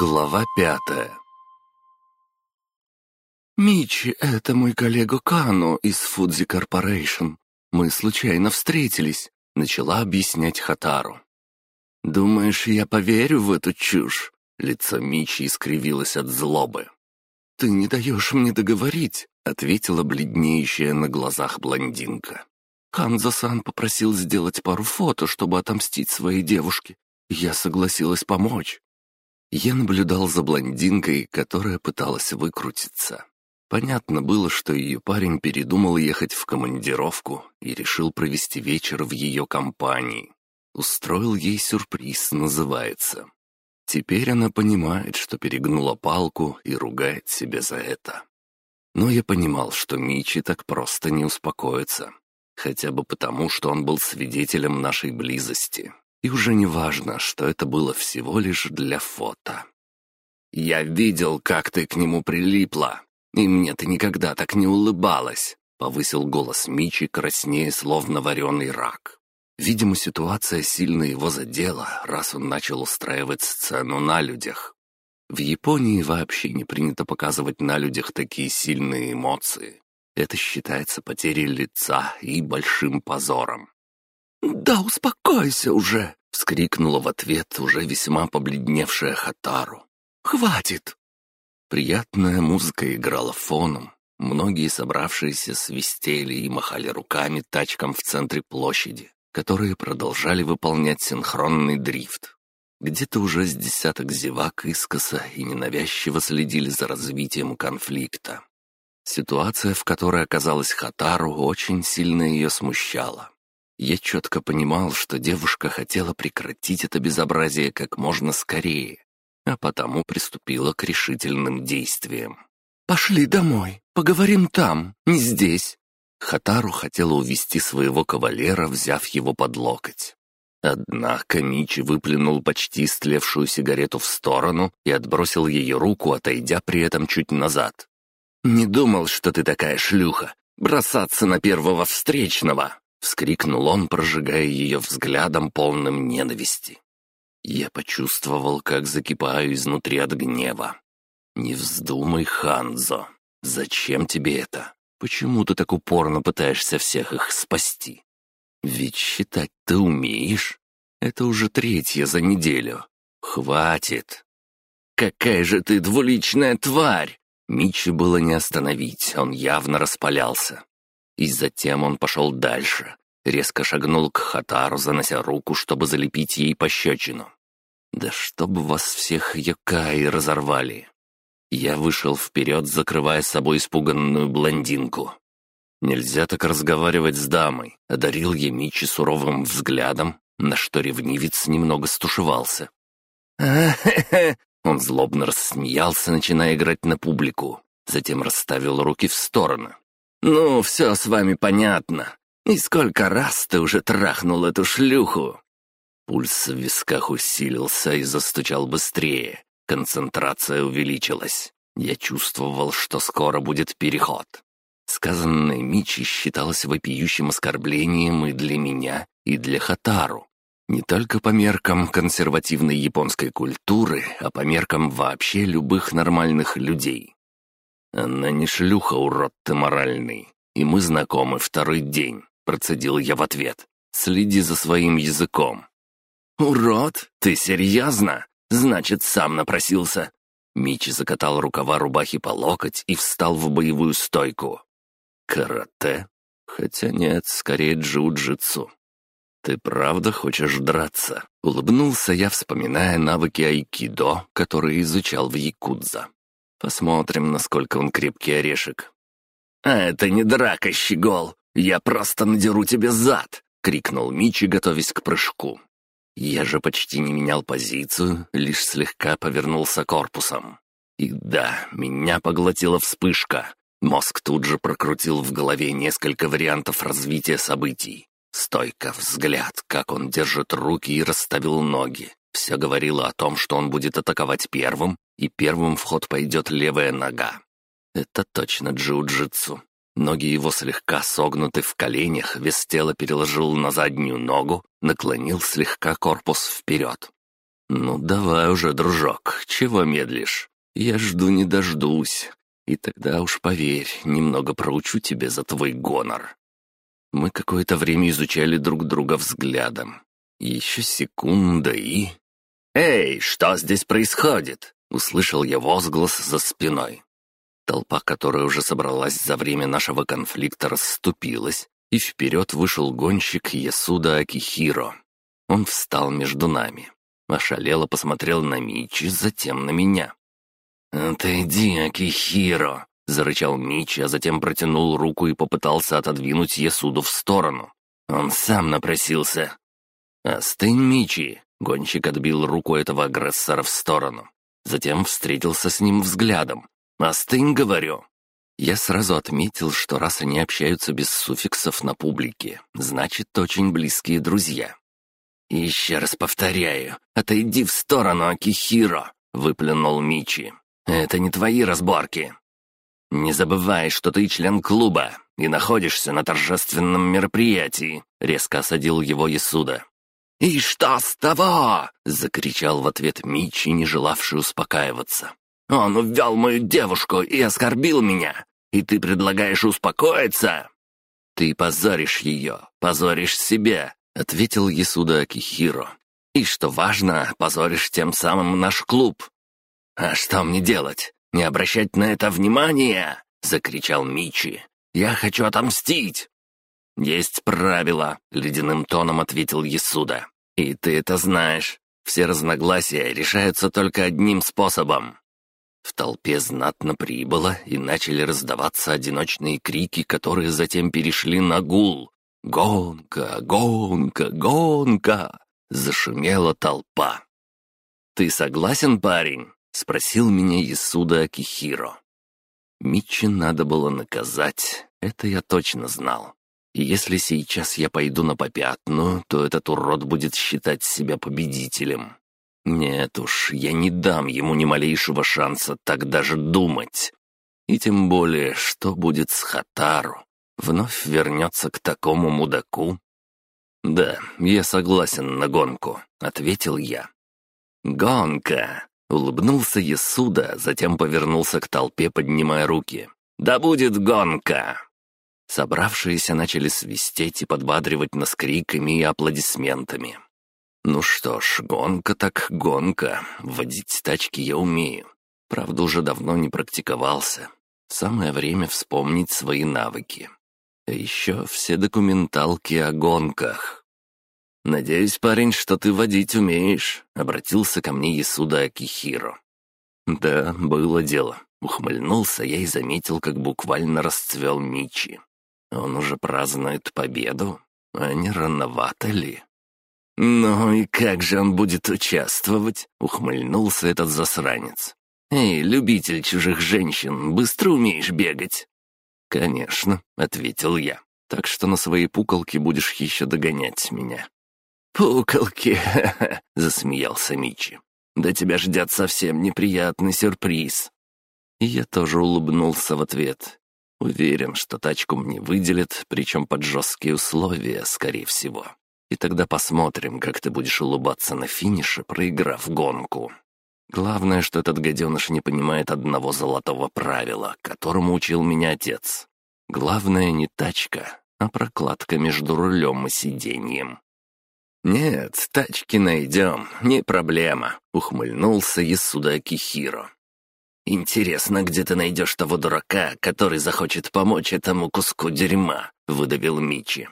Глава пятая «Мичи — это мой коллега Кано из Фудзи Корпорейшн. Мы случайно встретились», — начала объяснять Хатару. «Думаешь, я поверю в эту чушь?» Лицо Мичи искривилось от злобы. «Ты не даешь мне договорить», — ответила бледнеющая на глазах блондинка. Ханзо-сан попросил сделать пару фото, чтобы отомстить своей девушке. Я согласилась помочь. Я наблюдал за блондинкой, которая пыталась выкрутиться. Понятно было, что ее парень передумал ехать в командировку и решил провести вечер в ее компании. Устроил ей сюрприз, называется. Теперь она понимает, что перегнула палку и ругает себя за это. Но я понимал, что Мичи так просто не успокоится. Хотя бы потому, что он был свидетелем нашей близости. И уже не важно, что это было всего лишь для фото. «Я видел, как ты к нему прилипла, и мне ты никогда так не улыбалась», — повысил голос Мичи, краснее, словно вареный рак. Видимо, ситуация сильно его задела, раз он начал устраивать сцену на людях. В Японии вообще не принято показывать на людях такие сильные эмоции. Это считается потерей лица и большим позором. «Да успокойся уже!» — вскрикнула в ответ уже весьма побледневшая Хатару. «Хватит!» Приятная музыка играла фоном. Многие собравшиеся свистели и махали руками тачкам в центре площади, которые продолжали выполнять синхронный дрифт. Где-то уже с десяток зевак искоса и ненавязчиво следили за развитием конфликта. Ситуация, в которой оказалась Хатару, очень сильно ее смущала. Я четко понимал, что девушка хотела прекратить это безобразие как можно скорее, а потому приступила к решительным действиям. «Пошли домой, поговорим там, не здесь». Хатару хотела увести своего кавалера, взяв его под локоть. Однако Мичи выплюнул почти истлевшую сигарету в сторону и отбросил ее руку, отойдя при этом чуть назад. «Не думал, что ты такая шлюха. Бросаться на первого встречного!» — вскрикнул он, прожигая ее взглядом, полным ненависти. Я почувствовал, как закипаю изнутри от гнева. «Не вздумай, Ханзо. Зачем тебе это? Почему ты так упорно пытаешься всех их спасти? Ведь считать ты умеешь. Это уже третье за неделю. Хватит!» «Какая же ты двуличная тварь!» Мичи было не остановить, он явно распалялся. И затем он пошел дальше, резко шагнул к Хатару, занося руку, чтобы залепить ей пощечину. «Да чтобы вас всех Йокаи разорвали!» Я вышел вперед, закрывая собой испуганную блондинку. «Нельзя так разговаривать с дамой», — одарил Мичи суровым взглядом, на что ревнивец немного стушевался. «А-хе-хе!» Он злобно рассмеялся, начиная играть на публику, затем расставил руки в стороны. «Ну, все с вами понятно. И сколько раз ты уже трахнул эту шлюху?» Пульс в висках усилился и застучал быстрее. Концентрация увеличилась. Я чувствовал, что скоро будет переход. Сказанное Мичи считалось вопиющим оскорблением и для меня, и для Хатару. Не только по меркам консервативной японской культуры, а по меркам вообще любых нормальных людей. «Она не шлюха, урод ты моральный, и мы знакомы второй день», — процедил я в ответ. «Следи за своим языком». «Урод? Ты серьезно? Значит, сам напросился». Мичи закатал рукава рубахи по локоть и встал в боевую стойку. «Карате? Хотя нет, скорее джиу-джитсу». «Ты правда хочешь драться?» — улыбнулся я, вспоминая навыки айкидо, которые изучал в Якудза. Посмотрим, насколько он крепкий орешек. «А это не драка, щегол! Я просто надеру тебе зад!» — крикнул Мичи, готовясь к прыжку. Я же почти не менял позицию, лишь слегка повернулся корпусом. И да, меня поглотила вспышка. Мозг тут же прокрутил в голове несколько вариантов развития событий. Стойка, взгляд, как он держит руки и расставил ноги. Все говорило о том, что он будет атаковать первым, и первым в ход пойдет левая нога. Это точно джиу-джитсу. Ноги его слегка согнуты в коленях, вес тела переложил на заднюю ногу, наклонил слегка корпус вперед. «Ну давай уже, дружок, чего медлишь? Я жду не дождусь. И тогда уж поверь, немного проучу тебя за твой гонор». Мы какое-то время изучали друг друга взглядом. Еще секунда и... «Эй, что здесь происходит?» — услышал я возглас за спиной. Толпа, которая уже собралась за время нашего конфликта, расступилась, и вперед вышел гонщик Ясуда Акихиро. Он встал между нами. Ошалело посмотрел на Мичи, затем на меня. «Отойди, Акихиро!» — зарычал Мичи, а затем протянул руку и попытался отодвинуть Ясуду в сторону. Он сам напросился. «Остынь, Мичи!» — гонщик отбил руку этого агрессора в сторону. Затем встретился с ним взглядом. «Остынь, говорю!» Я сразу отметил, что раз они общаются без суффиксов на публике, значит, очень близкие друзья. «Еще раз повторяю, отойди в сторону, Акихиро!» — выплюнул Мичи. «Это не твои разборки. Не забывай, что ты член клуба и находишься на торжественном мероприятии», — резко осадил его Ясуда. «И что с того?» — закричал в ответ Мичи, не желавший успокаиваться. «Он увел мою девушку и оскорбил меня, и ты предлагаешь успокоиться?» «Ты позоришь ее, позоришь себя, — ответил Ясуда Акихиро. «И что важно, позоришь тем самым наш клуб». «А что мне делать? Не обращать на это внимания?» — закричал Мичи. «Я хочу отомстить!» «Есть правила», — ледяным тоном ответил Ясуда. «И ты это знаешь. Все разногласия решаются только одним способом». В толпе знатно прибыло, и начали раздаваться одиночные крики, которые затем перешли на гул. «Гонка! Гонка! Гонка!» — зашумела толпа. «Ты согласен, парень?» — спросил меня Исуда Акихиро. Митчи надо было наказать, это я точно знал. Если сейчас я пойду на попятную, то этот урод будет считать себя победителем. Нет уж, я не дам ему ни малейшего шанса так даже думать. И тем более, что будет с Хатару вновь вернется к такому мудаку? «Да, я согласен на гонку», — ответил я. «Гонка!» — улыбнулся Ясуда, затем повернулся к толпе, поднимая руки. «Да будет гонка!» Собравшиеся начали свистеть и подбадривать нас криками и аплодисментами. «Ну что ж, гонка так гонка. Водить тачки я умею. Правда, уже давно не практиковался. Самое время вспомнить свои навыки. А еще все документалки о гонках. «Надеюсь, парень, что ты водить умеешь», — обратился ко мне Ясуда Акихиро. «Да, было дело». Ухмыльнулся я и заметил, как буквально расцвел Мичи. Он уже празднует победу, а не рановато ли? «Ну и как же он будет участвовать?» — ухмыльнулся этот засранец. «Эй, любитель чужих женщин, быстро умеешь бегать?» «Конечно», — ответил я. «Так что на своей пуколке будешь еще догонять меня». «Пуколки!» — засмеялся Мичи. «Да тебя ждет совсем неприятный сюрприз». Я тоже улыбнулся в ответ. Уверен, что тачку мне выделят, причем под жесткие условия, скорее всего. И тогда посмотрим, как ты будешь улыбаться на финише, проиграв гонку. Главное, что этот гаденыш не понимает одного золотого правила, которому учил меня отец. Главное не тачка, а прокладка между рулем и сиденьем. «Нет, тачки найдем, не проблема», — ухмыльнулся Исуда Кихиро. «Интересно, где ты найдешь того дурака, который захочет помочь этому куску дерьма?» — выдавил Мичи.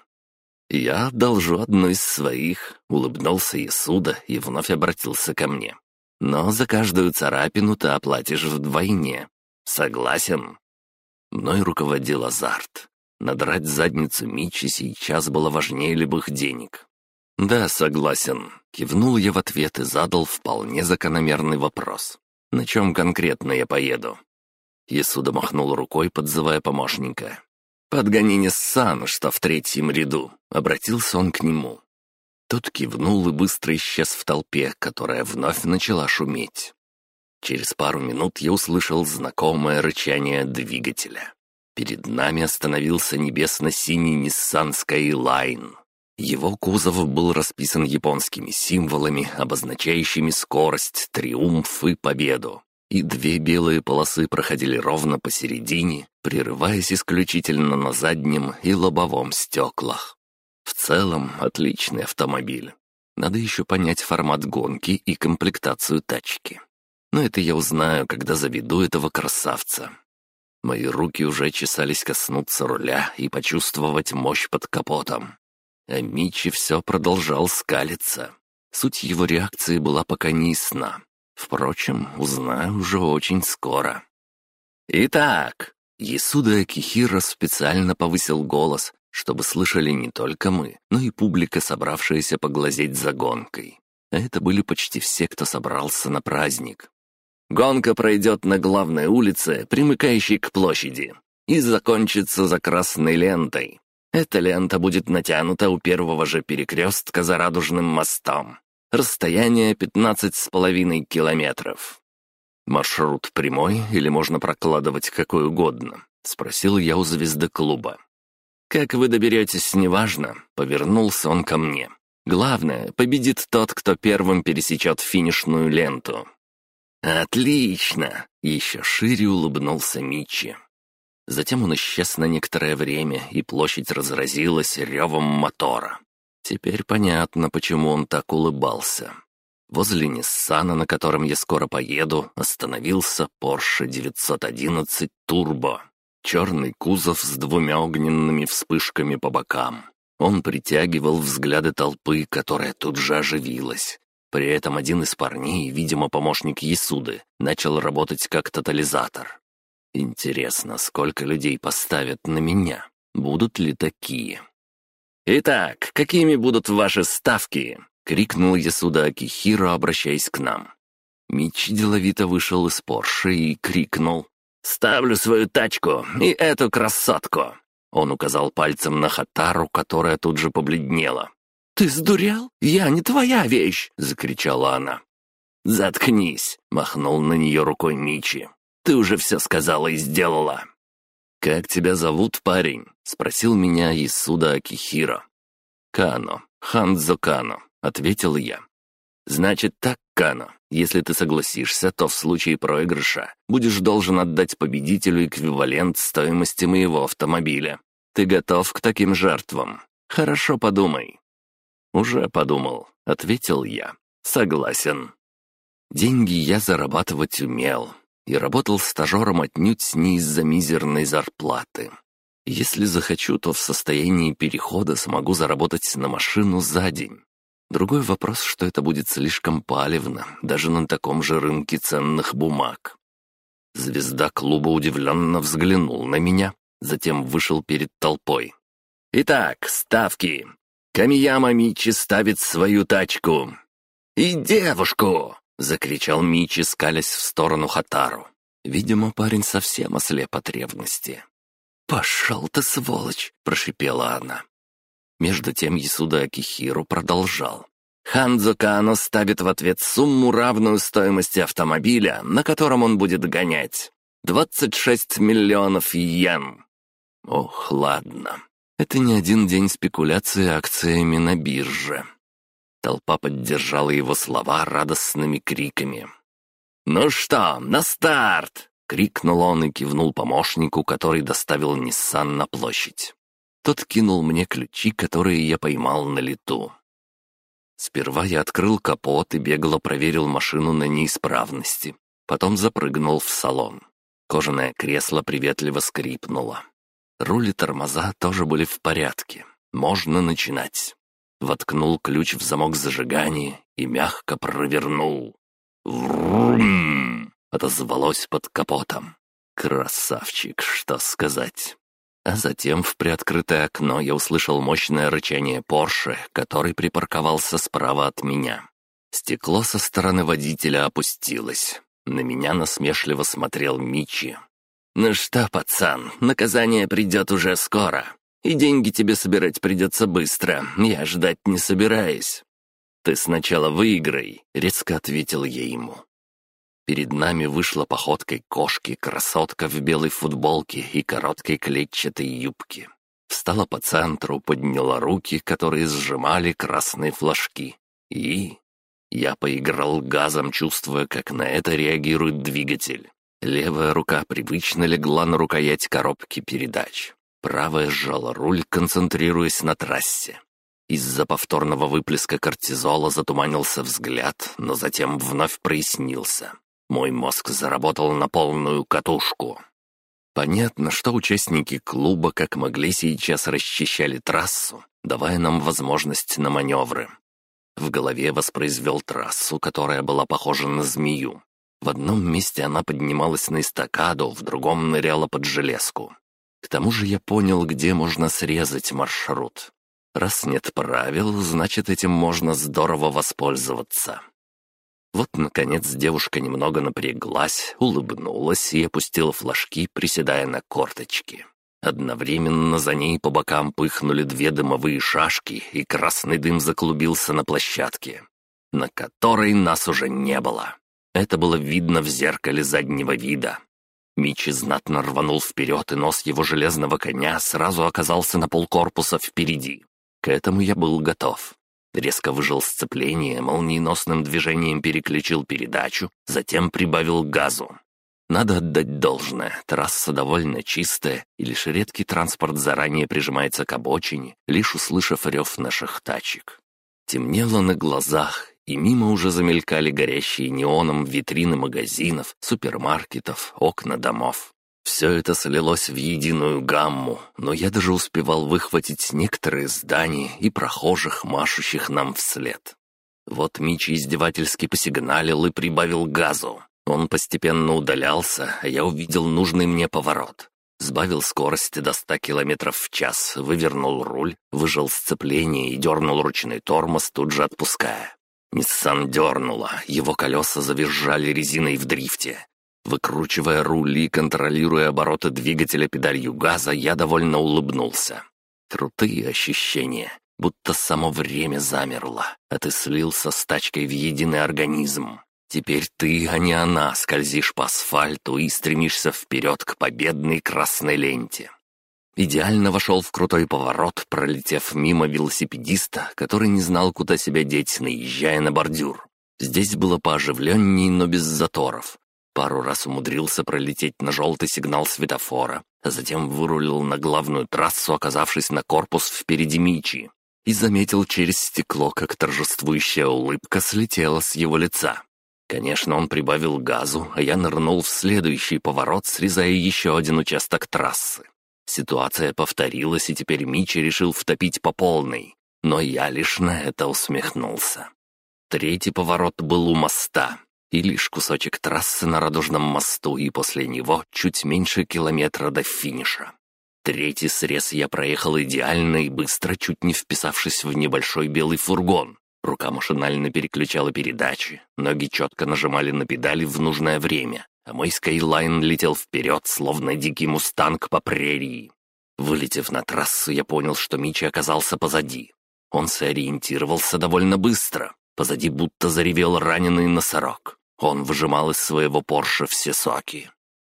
«Я одолжу одну из своих», — улыбнулся Исуда и вновь обратился ко мне. Но за каждую царапину ты оплатишь вдвойне. Согласен?» Мной руководил азарт. Надрать задницу Мичи сейчас было важнее любых денег. «Да, согласен», — кивнул я в ответ и задал вполне закономерный вопрос. «На чем конкретно я поеду?» Ясуда махнул рукой, подзывая помощника. «Подгони Ниссан, что в третьем ряду», — обратился он к нему. Тот кивнул и быстро исчез в толпе, которая вновь начала шуметь. Через пару минут я услышал знакомое рычание двигателя. Перед нами остановился небесно-синий Nissan Skyline. Его кузов был расписан японскими символами, обозначающими скорость, триумф и победу. И две белые полосы проходили ровно посередине, прерываясь исключительно на заднем и лобовом стеклах. В целом, отличный автомобиль. Надо еще понять формат гонки и комплектацию тачки. Но это я узнаю, когда заведу этого красавца. Мои руки уже чесались коснуться руля и почувствовать мощь под капотом. А Мичи все продолжал скалиться. Суть его реакции была пока не ясна. Впрочем, узнаю уже очень скоро. «Итак», — Ясуда Акихира специально повысил голос, чтобы слышали не только мы, но и публика, собравшаяся поглазеть за гонкой. это были почти все, кто собрался на праздник. Гонка пройдет на главной улице, примыкающей к площади, и закончится за красной лентой. Эта лента будет натянута у первого же перекрестка за Радужным мостом. Расстояние 15 с половиной километров. «Маршрут прямой или можно прокладывать какой угодно?» — спросил я у звезды клуба. «Как вы доберетесь, неважно», — повернулся он ко мне. «Главное, победит тот, кто первым пересечет финишную ленту». «Отлично!» — еще шире улыбнулся Мичи. Затем он исчез на некоторое время, и площадь разразилась ревом мотора. Теперь понятно, почему он так улыбался. Возле Ниссана, на котором я скоро поеду, остановился Porsche 911 Turbo. Черный кузов с двумя огненными вспышками по бокам. Он притягивал взгляды толпы, которая тут же оживилась. При этом один из парней, видимо, помощник Ясуды, начал работать как тотализатор. Интересно, сколько людей поставят на меня? Будут ли такие? «Итак, какими будут ваши ставки?» — крикнул Ясуда Акихиро, обращаясь к нам. Мич деловито вышел из Порше и крикнул. «Ставлю свою тачку и эту красотку!» Он указал пальцем на Хатару, которая тут же побледнела. «Ты сдурел? Я не твоя вещь!» — закричала она. «Заткнись!» — махнул на нее рукой Мичи. Ты уже все сказала и сделала». «Как тебя зовут, парень?» — спросил меня Исуда Акихиро. «Кано, Ханзо Кано», — ответил я. «Значит так, Кано, если ты согласишься, то в случае проигрыша будешь должен отдать победителю эквивалент стоимости моего автомобиля. Ты готов к таким жертвам? Хорошо подумай». «Уже подумал», — ответил я. «Согласен». Деньги я зарабатывать умел, и работал стажером отнюдь не из-за мизерной зарплаты. Если захочу, то в состоянии перехода смогу заработать на машину за день. Другой вопрос, что это будет слишком палевно, даже на таком же рынке ценных бумаг. Звезда клуба удивленно взглянул на меня, затем вышел перед толпой. «Итак, ставки. Камияма Мичи ставит свою тачку. И девушку!» — закричал Мичи, скалясь в сторону Хатару. Видимо, парень совсем ослеп от ревности. «Пошел ты, сволочь!» — прошипела она. Между тем Ясуда Акихиру продолжал. Ханзо Кано ставит в ответ сумму, равную стоимости автомобиля, на котором он будет гонять. 26 миллионов йен. Ох, ладно. Это не один день спекуляции акциями на бирже. Толпа поддержала его слова радостными криками. «Ну что, на старт!» — крикнул он и кивнул помощнику, который доставил Ниссан на площадь. Тот кинул мне ключи, которые я поймал на лету. Сперва я открыл капот и бегло проверил машину на неисправности. Потом запрыгнул в салон. Кожаное кресло приветливо скрипнуло. Руль и тормоза тоже были в порядке. Можно начинать воткнул ключ в замок зажигания и мягко провернул. «Врум!» — отозвалось под капотом. «Красавчик, что сказать!» А затем в приоткрытое окно я услышал мощное рычание Порше, который припарковался справа от меня. Стекло со стороны водителя опустилось. На меня насмешливо смотрел Мичи. «Ну что, пацан, наказание придет уже скоро. И деньги тебе собирать придется быстро, я ждать не собираюсь». «Ты сначала выиграй», — резко ответил я ему. Перед нами вышла походкой кошки красотка в белой футболке и короткой клетчатой юбке. встала по центру, подняла руки, которые сжимали красные флажки. И... Я поиграл газом, чувствуя, как на это реагирует двигатель. Левая рука привычно легла на рукоять коробки передач. Правая сжала руль, концентрируясь на трассе. Из-за повторного выплеска кортизола затуманился взгляд, но затем вновь прояснился. Мой мозг заработал на полную катушку. Понятно, что участники клуба как могли сейчас расчищали трассу, давая нам возможность на маневры. В голове воспроизвел трассу, которая была похожа на змею. В одном месте она поднималась на эстакаду, в другом ныряла под железку. К тому же я понял, где можно срезать маршрут. Раз нет правил, значит, этим можно здорово воспользоваться. Вот, наконец, девушка немного напряглась, улыбнулась и опустила флажки, приседая на корточки. Одновременно за ней по бокам пыхнули две дымовые шашки, и красный дым заклубился на площадке, на которой нас уже не было. Это было видно в зеркале заднего вида. Мичи знатно рванул вперед, и нос его железного коня сразу оказался на полкорпуса впереди. К этому я был готов. Резко выжил сцепление, молниеносным движением переключил передачу, затем прибавил газу. Надо отдать должное, трасса довольно чистая, и лишь редкий транспорт заранее прижимается к обочине, лишь услышав рев наших тачек. Темнело на глазах, и мимо уже замелькали горящие неоном витрины магазинов, супермаркетов, окна домов. Все это слилось в единую гамму, но я даже успевал выхватить некоторые здания и прохожих, машущих нам вслед. Вот Мичи издевательски посигналил и прибавил газу. Он постепенно удалялся, а я увидел нужный мне поворот. Сбавил скорость до 100 км в час, вывернул руль, выжал сцепление и дернул ручной тормоз, тут же отпуская. Ниссан дернуло, его колеса завизжали резиной в дрифте. Выкручивая руль и контролируя обороты двигателя педалью газа, я довольно улыбнулся. Крутые ощущения, будто само время замерло, а ты слился с тачкой в единый организм. Теперь ты, а не она, скользишь по асфальту и стремишься вперед к победной красной ленте. Идеально вошел в крутой поворот, пролетев мимо велосипедиста, который не знал, куда себя деть, наезжая на бордюр. Здесь было пооживленней, но без заторов. Пару раз умудрился пролететь на желтый сигнал светофора, а затем вырулил на главную трассу, оказавшись на корпус впереди Мичи, и заметил через стекло, как торжествующая улыбка слетела с его лица. Конечно, он прибавил газу, а я нырнул в следующий поворот, срезая еще один участок трассы. Ситуация повторилась, и теперь Мичи решил втопить по полной, но я лишь на это усмехнулся. Третий поворот был у моста, и лишь кусочек трассы на Радужном мосту, и после него чуть меньше километра до финиша. Третий срез я проехал идеально и быстро, чуть не вписавшись в небольшой белый фургон. Рука машинально переключала передачи, ноги четко нажимали на педали в нужное время, а мой скайлайн летел вперед, словно дикий мустанг по прерии. Вылетев на трассу, я понял, что Мичи оказался позади. Он сориентировался довольно быстро. Позади будто заревел раненый носорог. Он выжимал из своего Порше все соки.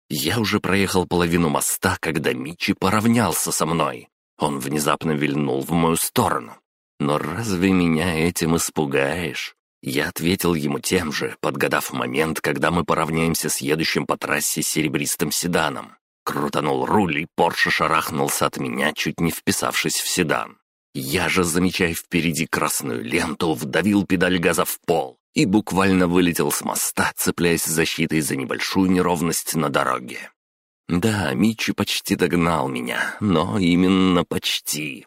Я уже проехал половину моста, когда Мичи поравнялся со мной. Он внезапно вильнул в мою сторону. Но разве меня этим испугаешь? Я ответил ему тем же, подгадав момент, когда мы поравняемся с едущим по трассе серебристым седаном. Крутанул руль, и Порше шарахнулся от меня, чуть не вписавшись в седан. Я же, замечая впереди красную ленту, вдавил педаль газа в пол и буквально вылетел с моста, цепляясь защитой за небольшую неровность на дороге. Да, Мичи почти догнал меня, но именно почти.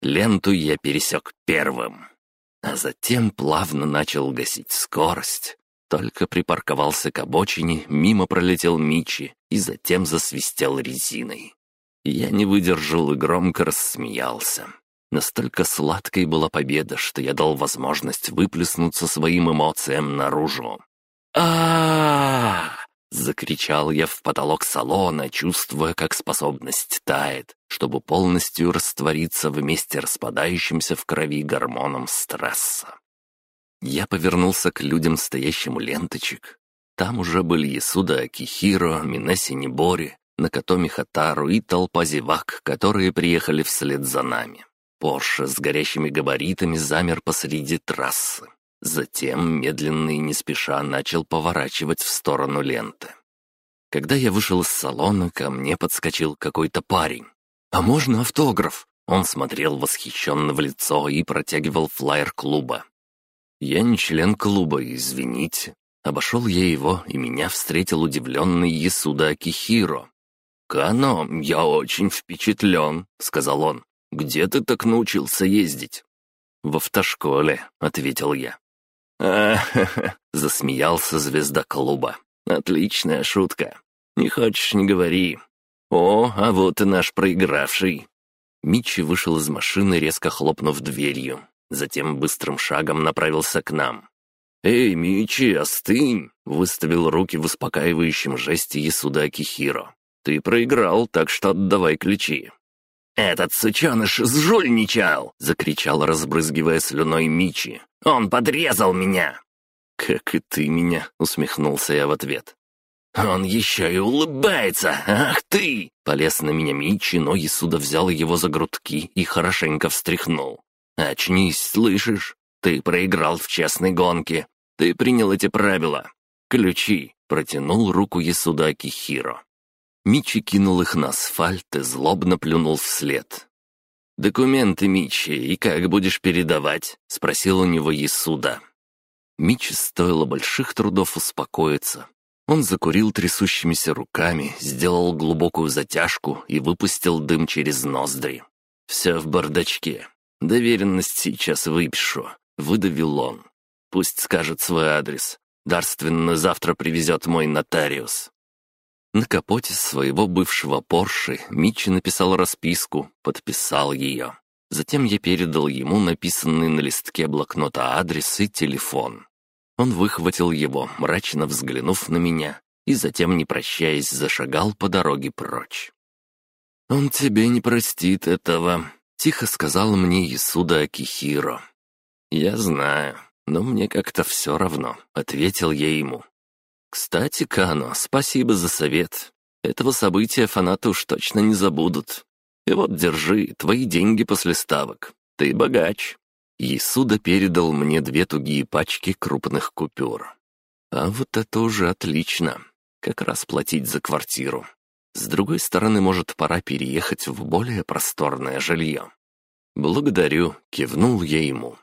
Ленту я пересек первым, а затем плавно начал гасить скорость. Только припарковался к обочине, мимо пролетел Мичи и затем засвистел резиной. Я не выдержал и громко рассмеялся. Настолько сладкой была победа, что я дал возможность выплеснуться своим эмоциям наружу. а Закричал я в потолок салона, чувствуя, как способность тает, чтобы полностью раствориться вместе распадающимся в крови гормоном стресса. Я повернулся к людям, стоящим у ленточек. Там уже были Ясуда Акихиро, Минеси Небори, Накатоми Хатару и толпа зевак, которые приехали вслед за нами. Порше с горящими габаритами замер посреди трассы. Затем, медленно и не спеша, начал поворачивать в сторону ленты. Когда я вышел из салона, ко мне подскочил какой-то парень. «А можно автограф?» Он смотрел восхищенно в лицо и протягивал флаер клуба. «Я не член клуба, извините». Обошел я его, и меня встретил удивленный Ясуда Акихиро. «Кано, я очень впечатлен», — сказал он. «Где ты так научился ездить?» «В автошколе», — ответил я. Засмеялся звезда клуба. «Отличная шутка. Не хочешь — не говори. О, а вот и наш проигравший». Мичи вышел из машины, резко хлопнув дверью. Затем быстрым шагом направился к нам. «Эй, Мичи, остынь!» — выставил руки в успокаивающем жесте Ясуда Акихиро. «Ты проиграл, так что отдавай ключи». «Этот сученыш сжульничал!» — закричал, разбрызгивая слюной Мичи. «Он подрезал меня!» «Как и ты меня!» — усмехнулся я в ответ. «Он еще и улыбается! Ах ты!» Полез на меня Мичи, но Исуда взял его за грудки и хорошенько встряхнул. «Очнись, слышишь? Ты проиграл в честной гонке. Ты принял эти правила. Ключи!» — протянул руку Исуда Акихиро. Мичи кинул их на асфальт и злобно плюнул вслед. «Документы, Мичи, и как будешь передавать?» — спросил у него Исуда. Мичи стоило больших трудов успокоиться. Он закурил трясущимися руками, сделал глубокую затяжку и выпустил дым через ноздри. «Все в бардачке. Доверенность сейчас выпишу», — выдавил он. «Пусть скажет свой адрес. Дарственно завтра привезет мой нотариус». На капоте своего бывшего Порше Митчи написал расписку, подписал ее. Затем я передал ему написанный на листке блокнота адрес и телефон. Он выхватил его, мрачно взглянув на меня, и затем, не прощаясь, зашагал по дороге прочь. «Он тебе не простит этого», — тихо сказал мне Исуда Акихиро. «Я знаю, но мне как-то все равно», — ответил я ему. «Кстати, Кано, спасибо за совет. Этого события фанаты уж точно не забудут. И вот держи, твои деньги после ставок. Ты богач». Исуда передал мне две тугие пачки крупных купюр. А вот это уже отлично. Как раз платить за квартиру. С другой стороны, может, пора переехать в более просторное жилье. «Благодарю», — кивнул я ему.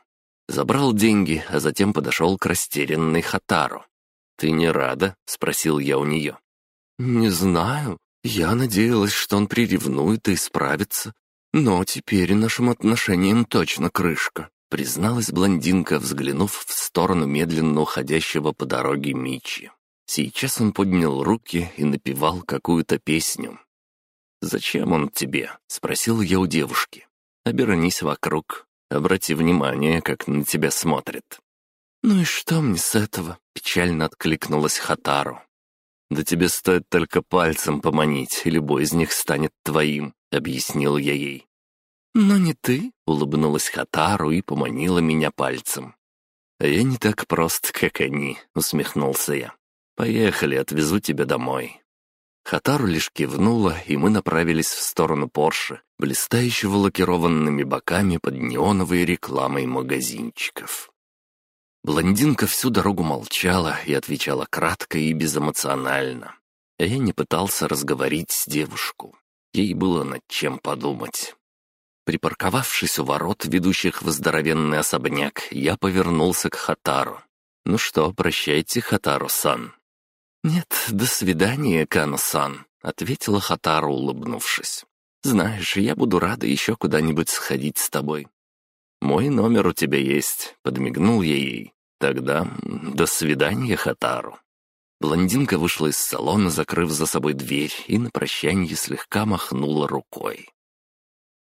Забрал деньги, а затем подошел к растерянной Хатару. «Ты не рада?» — спросил я у нее. «Не знаю. Я надеялась, что он приревнует и исправится. Но теперь нашим отношениям точно крышка», — призналась блондинка, взглянув в сторону медленно уходящего по дороге Мичи. Сейчас он поднял руки и напевал какую-то песню. «Зачем он тебе?» — спросил я у девушки. «Обернись вокруг. Обрати внимание, как на тебя смотрит». «Ну и что мне с этого?» — печально откликнулась Хатару. «Да тебе стоит только пальцем поманить, и любой из них станет твоим», — объяснил я ей. «Но не ты», — улыбнулась Хатару и поманила меня пальцем. «А я не так прост, как они», — усмехнулся я. «Поехали, отвезу тебя домой». Хатару лишь кивнула, и мы направились в сторону Порше, блистающего лакированными боками под неоновой рекламой магазинчиков. Блондинка всю дорогу молчала и отвечала кратко и безэмоционально. А я не пытался разговорить девушку. Ей было над чем подумать. Припарковавшись у ворот, ведущих в здоровенный особняк, я повернулся к Хатару. «Ну что, прощайте, Хатару-сан». «Нет, до свидания, Кану-сан», — ответила Хатару, улыбнувшись. «Знаешь, я буду рада еще куда-нибудь сходить с тобой. «Мой номер у тебя есть», — подмигнул я ей. «Тогда до свидания, Хатару». Блондинка вышла из салона, закрыв за собой дверь, и на прощанье слегка махнула рукой.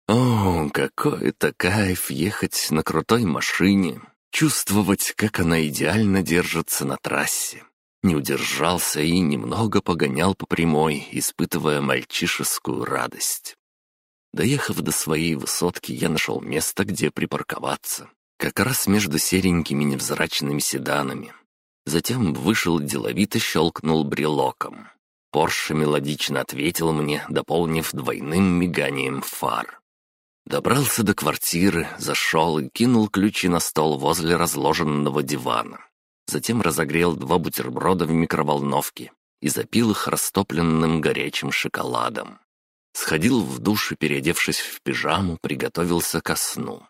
О, какой это кайф ехать на крутой машине, чувствовать, как она идеально держится на трассе. Не удержался и немного погонял по прямой, испытывая мальчишескую радость. Доехав до своей высотки, я нашел место, где припарковаться. Как раз между серенькими невзрачными седанами. Затем вышел деловито щелкнул брелоком. Порше мелодично ответил мне, дополнив двойным миганием фар. Добрался до квартиры, зашел и кинул ключи на стол возле разложенного дивана. Затем разогрел два бутерброда в микроволновке и запил их растопленным горячим шоколадом. Сходил в душ и, переодевшись в пижаму, приготовился ко сну.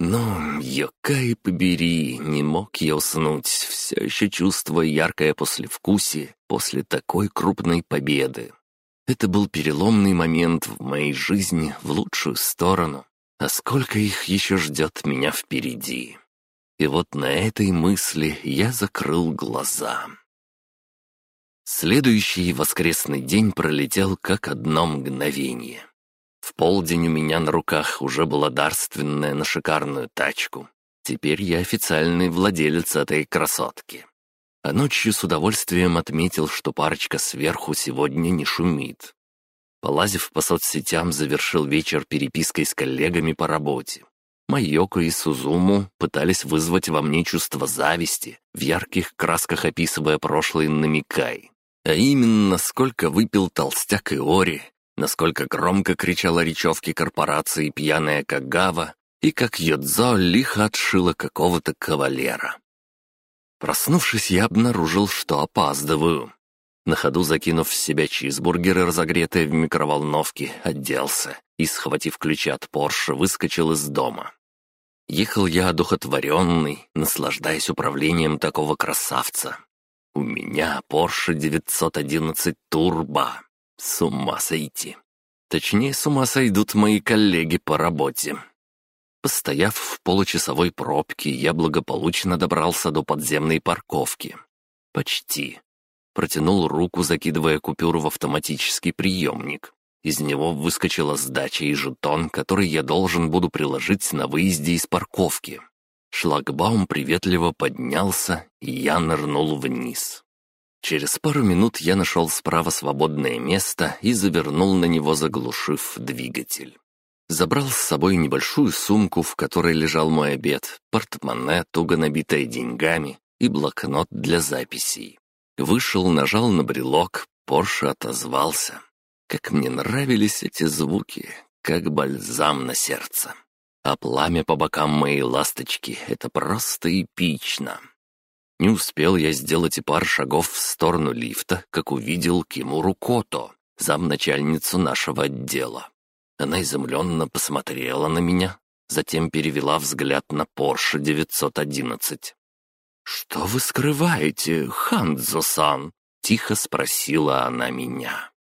Но, Йокай побери, не мог я уснуть, все еще чувствуя яркое послевкусие после такой крупной победы. Это был переломный момент в моей жизни в лучшую сторону, а сколько их еще ждет меня впереди. И вот на этой мысли я закрыл глаза. Следующий воскресный день пролетел как одно мгновение. В полдень у меня на руках уже была дарственная на шикарную тачку. Теперь я официальный владелец этой красотки. А ночью с удовольствием отметил, что парочка сверху сегодня не шумит. Полазив по соцсетям, завершил вечер перепиской с коллегами по работе. Майоко и Сузуму пытались вызвать во мне чувство зависти, в ярких красках описывая прошлый намекай. А именно, сколько выпил толстяк Иори, насколько громко кричала речевки корпорации пьяная Кагава и как Йодзо лихо отшила какого-то кавалера. Проснувшись, я обнаружил, что опаздываю. На ходу закинув в себя чизбургеры, разогретые в микроволновке, оделся и, схватив ключи от Порше, выскочил из дома. Ехал я одухотворенный, наслаждаясь управлением такого красавца. У меня Porsche 911 Turbo. С ума сойти. Точнее, с ума сойдут мои коллеги по работе. Постояв в получасовой пробке, я благополучно добрался до подземной парковки. Почти. Протянул руку, закидывая купюру в автоматический приемник. Из него выскочила сдача и жетон, который я должен буду приложить на выезде из парковки. Шлагбаум приветливо поднялся, и я нырнул вниз. Через пару минут я нашел справа свободное место и завернул на него, заглушив двигатель. Забрал с собой небольшую сумку, в которой лежал мой обед, портмоне, туго набитое деньгами, и блокнот для записей. Вышел, нажал на брелок, Порше отозвался. Как мне нравились эти звуки, как бальзам на сердце а пламя по бокам моей ласточки — это просто эпично. Не успел я сделать и пар шагов в сторону лифта, как увидел Кимуру Кото, замначальницу нашего отдела. Она изумленно посмотрела на меня, затем перевела взгляд на Порше 911. «Что вы скрываете, Ханзо-сан?» — тихо спросила она меня.